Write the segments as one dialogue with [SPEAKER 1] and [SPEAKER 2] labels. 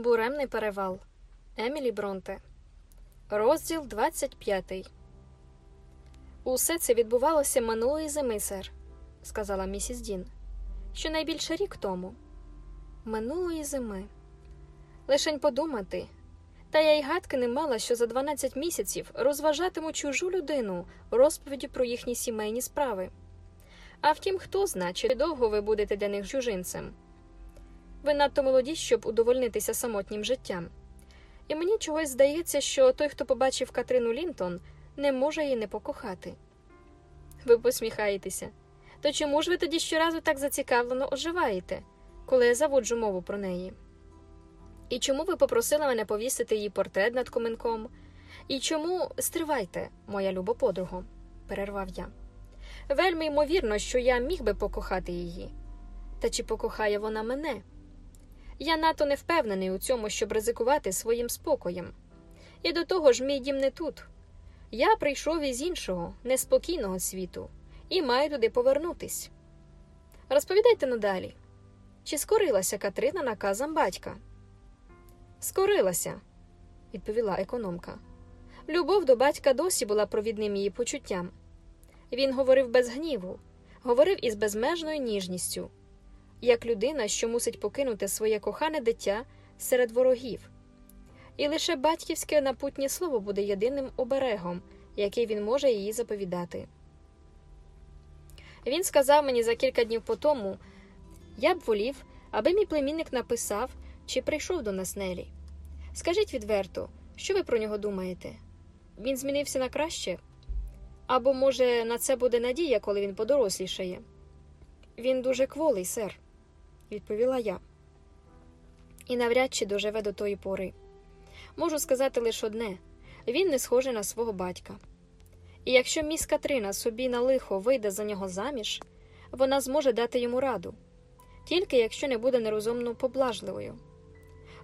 [SPEAKER 1] Буремний перевал Емілі Бронте. Розділ 25. Усе це відбувалося минулої зими, сер, сказала місіс Дін. Щонайбільше рік тому. Минулої зими. Лишень подумати. Та я й гадки не мала, що за 12 місяців розважатиму чужу людину розповіді про їхні сімейні справи. А втім, хто зна, чи довго ви будете для них чужинцем. Ви надто молоді, щоб удовольнитися самотнім життям. І мені чогось здається, що той, хто побачив Катрину Лінтон, не може її не покохати. Ви посміхаєтеся. То чому ж ви тоді щоразу так зацікавлено оживаєте, коли я заводжу мову про неї? І чому ви попросили мене повісити її портрет над коменком? І чому стривайте, моя люба подруго, перервав я. Вельми ймовірно, що я міг би покохати її. Та чи покохає вона мене? Я надто не впевнений у цьому, щоб ризикувати своїм спокоєм. І до того ж, мій дім не тут. Я прийшов із іншого, неспокійного світу, і маю туди повернутись. Розповідайте ну далі. Чи скорилася Катрина наказом батька? Скорилася, відповіла економка. Любов до батька досі була провідним її почуттям. Він говорив без гніву, говорив із безмежною ніжністю, як людина, що мусить покинути своє кохане дитя серед ворогів. І лише батьківське напутнє слово буде єдиним оберегом, який він може її заповідати. Він сказав мені за кілька днів по тому я б волів, аби мій племінник написав чи прийшов до нас Нелі. Скажіть відверто, що ви про нього думаєте? Він змінився на краще? Або, може, на це буде надія, коли він подорослішає? Він дуже кволий, сер, відповіла я. І навряд чи доживе до тої пори. Можу сказати лише одне він не схожий на свого батька. І якщо міс Катрина собі на лихо вийде за нього заміж, вона зможе дати йому раду, тільки якщо не буде нерозумно поблажливою.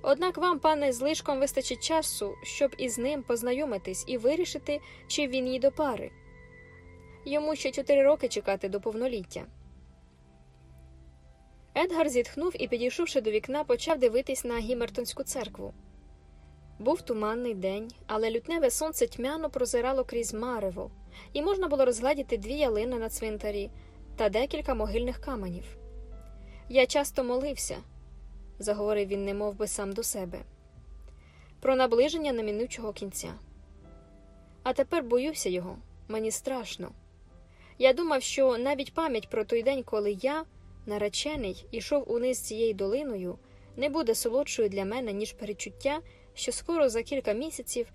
[SPEAKER 1] Однак вам, пане, злишком вистачить часу, щоб із ним познайомитись і вирішити, чи він їй до пари. Йому ще чотири роки чекати до повноліття. Едгар зітхнув і, підійшовши до вікна, почав дивитись на Гімертонську церкву. Був туманний день, але лютневе сонце тьмяно прозирало крізь марево, і можна було розгледіти дві ялини на цвинтарі та декілька могильних каменів. Я часто молився, заговорив він, немов би сам до себе, про наближення неминучого кінця. А тепер боюся його, мені страшно. Я думав, що навіть пам'ять про той день, коли я, наречений, ішов униз цією долиною, не буде солодшою для мене, ніж перечуття, що скоро за кілька місяців,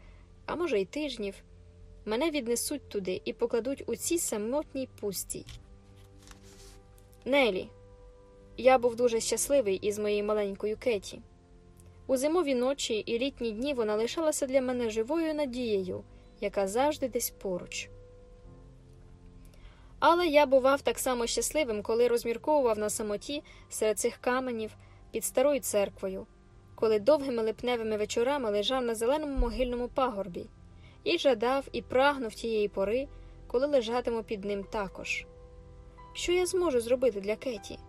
[SPEAKER 1] а може й тижнів, мене віднесуть туди і покладуть у цій самотній пустій. Нелі, я був дуже щасливий із моєю маленькою Кеті. У зимові ночі і літні дні вона лишалася для мене живою надією, яка завжди десь поруч. Але я бував так само щасливим, коли розмірковував на самоті серед цих каменів під старою церквою, коли довгими липневими вечорами лежав на зеленому могильному пагорбі, і жадав і прагнув тієї пори, коли лежатиму під ним також. Що я зможу зробити для Кеті?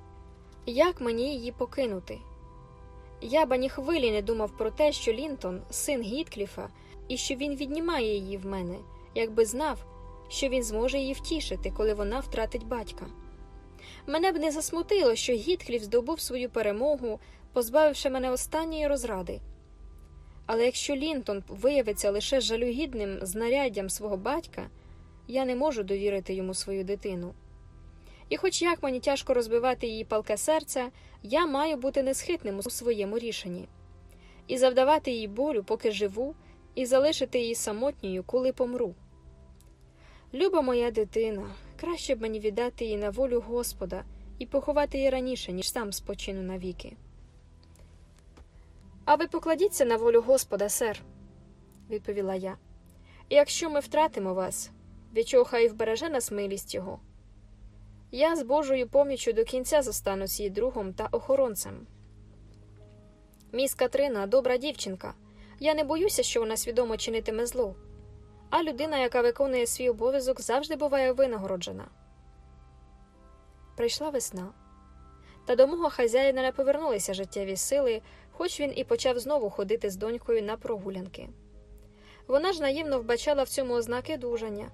[SPEAKER 1] Як мені її покинути? Я б ані хвилі не думав про те, що Лінтон син Гіткліфа, і що він віднімає її в мене, якби знав, що він зможе її втішити, коли вона втратить батька. Мене б не засмутило, що Гіткліф здобув свою перемогу, позбавивши мене останньої розради. Але якщо Лінтон виявиться лише жалюгідним знаряддям свого батька, я не можу довірити йому свою дитину. І, хоч як мені тяжко розбивати її палке серце, я маю бути несхитним у своєму рішенні і завдавати їй болю, поки живу, і залишити її самотньою, коли помру. Люба моя дитина, краще б мені віддати її на волю Господа і поховати її раніше, ніж сам спочину навіки. А ви покладіться на волю Господа, сер, відповіла я. Якщо ми втратимо вас, від чого хай вбереже нас милість його. Я з Божою поміччю до кінця зостанусь її другом та охоронцем. Міс Катрина добра дівчинка. Я не боюся, що вона свідомо чинитиме зло, а людина, яка виконує свій обов'язок, завжди буває винагороджена. Прийшла весна, та до мого хазяїна не повернулися життєві сили, хоч він і почав знову ходити з донькою на прогулянки. Вона ж наївно вбачала в цьому ознаки дужання.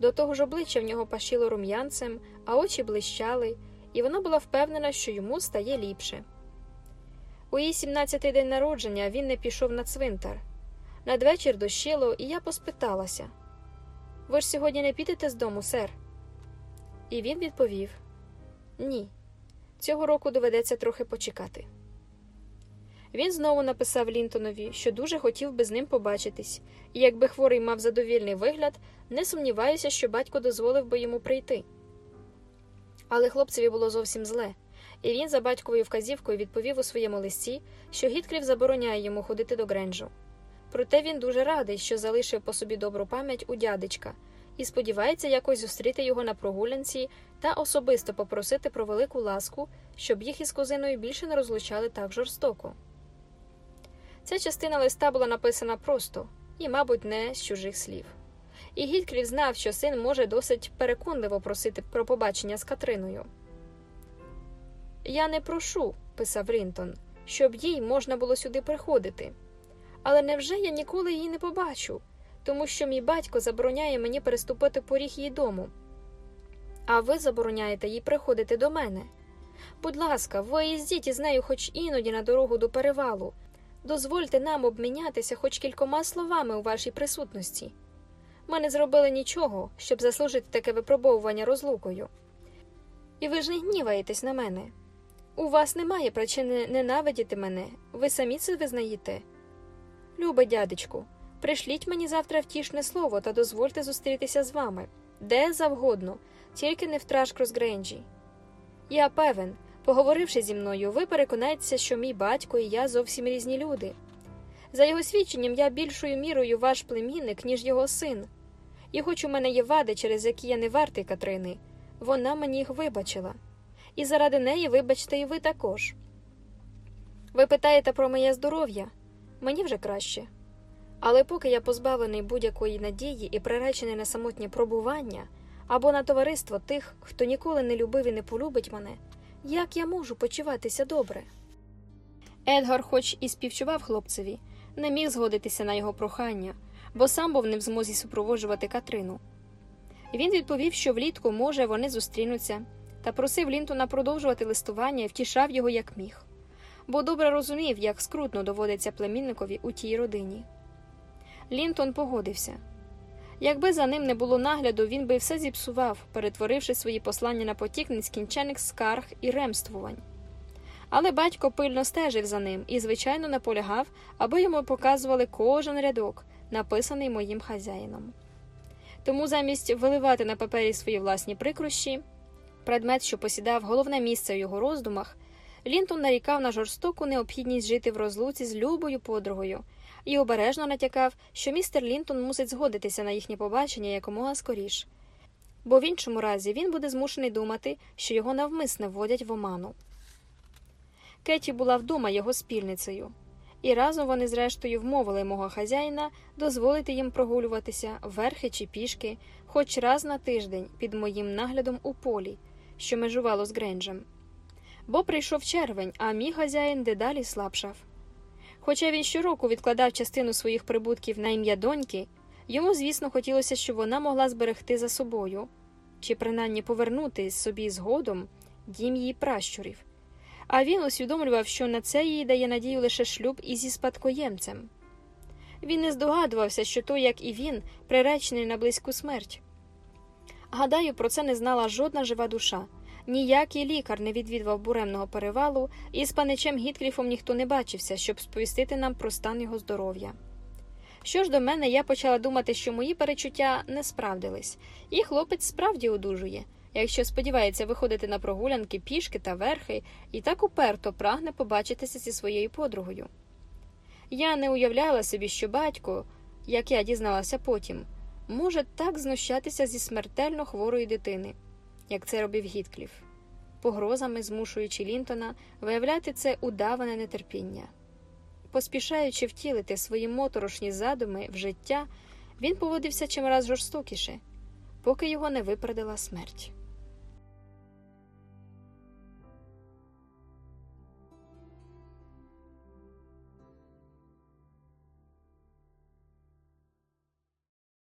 [SPEAKER 1] До того ж обличчя в нього пашіло рум'янцем, а очі блищали, і вона була впевнена, що йому стає ліпше. У її 17-й день народження він не пішов на цвинтар. Надвечір дощило, і я поспиталася ви ж сьогодні не підете з дому, сер? І він відповів Ні, цього року доведеться трохи почекати. Він знову написав Лінтонові, що дуже хотів би з ним побачитись, і якби хворий мав задовільний вигляд, не сумніваюся, що батько дозволив би йому прийти. Але хлопцеві було зовсім зле, і він за батьковою вказівкою відповів у своєму листі, що Гіткрів забороняє йому ходити до Гренджу. Проте він дуже радий, що залишив по собі добру пам'ять у дядечка, і сподівається якось зустріти його на прогулянці та особисто попросити про велику ласку, щоб їх із кузиною більше не розлучали так жорстоко. Ця частина листа була написана просто і, мабуть, не з чужих слів. І Гіткрів знав, що син може досить переконливо просити про побачення з Катриною. Я не прошу, писав Рінтон, щоб їй можна було сюди приходити. Але невже я ніколи її не побачу, тому що мій батько забороняє мені переступити поріг її дому. А ви забороняєте їй приходити до мене. Будь ласка, виїздіть із нею хоч іноді на дорогу до перевалу. Дозвольте нам обмінятися хоч кількома словами у вашій присутності. Ми не зробили нічого, щоб заслужити таке випробовування розлукою. І ви ж не гніваєтесь на мене. У вас немає причини ненавидіти мене, ви самі це визнаєте. Любе дядечку, пришліть мені завтра втішне слово та дозвольте зустрітися з вами, де завгодно, тільки не в Трашкрос-Гренджі. Я певен, поговоривши зі мною, ви переконаєтеся, що мій батько і я зовсім різні люди. За його свідченням, я більшою мірою ваш племінник, ніж його син. І хоч у мене є вади, через які я не вартий Катрини, вона мені їх вибачила. І заради неї вибачте і ви також. Ви питаєте про моє здоров'я? Мені вже краще. Але поки я позбавлений будь-якої надії і приречений на самотнє пробування або на товариство тих, хто ніколи не любив і не полюбить мене, як я можу почуватися добре? Едгар, хоч і співчував хлопцеві, не міг згодитися на його прохання, бо сам був не в змозі супроводжувати Катрину. Він відповів, що влітку, може, вони зустрінуться, та просив Лінтона продовжувати листування і втішав його як міг, бо добре розумів, як скрутно доводиться племінникові у тій родині. Лінтон погодився. Якби за ним не було нагляду, він би все зіпсував, перетворивши свої послання на потік нескінчених скарг і ремствувань. Але батько пильно стежив за ним і, звичайно, наполягав, аби йому показували кожен рядок, написаний моїм хазяїном. Тому замість виливати на папері свої власні прикрощі, предмет, що посідав головне місце у його роздумах, Лінтон нарікав на жорстоку необхідність жити в розлуці з любою подругою і обережно натякав, що містер Лінтон мусить згодитися на їхнє побачення якомога скоріш, бо в іншому разі він буде змушений думати, що його навмисне вводять в оману. Кеті була вдома його спільницею, і разом вони, зрештою, вмовили мого хазяїна дозволити їм прогулюватися верхи чи пішки, хоч раз на тиждень під моїм наглядом у полі, що межувало з Гренджем. Бо прийшов червень, а мій хазяїн дедалі слабшав. Хоча він щороку відкладав частину своїх прибутків на ім'я доньки, йому, звісно, хотілося, щоб вона могла зберегти за собою чи принаймні повернути собі згодом дім її пращурів. А він усвідомлював, що на це їй дає надію лише шлюб із спадкоємцем. Він не здогадувався, що той, як і він, приречений на близьку смерть. Гадаю, про це не знала жодна жива душа. Ніякий лікар не відвідував буремного перевалу, і з паничем Гіткліфом ніхто не бачився, щоб сповістити нам про стан його здоров'я. Що ж до мене, я почала думати, що мої перечуття не справдились, і хлопець справді одужує, якщо сподівається виходити на прогулянки пішки та верхи, і так уперто прагне побачитися зі своєю подругою. Я не уявляла собі, що батько, як я дізналася потім, може так знущатися зі смертельно хворої дитини як це робив Гіткліф, погрозами змушуючи Лінтона виявляти це удаване нетерпіння. Поспішаючи втілити свої моторошні задуми в життя, він поводився чимраз жорстокіше, поки його не випередила смерть.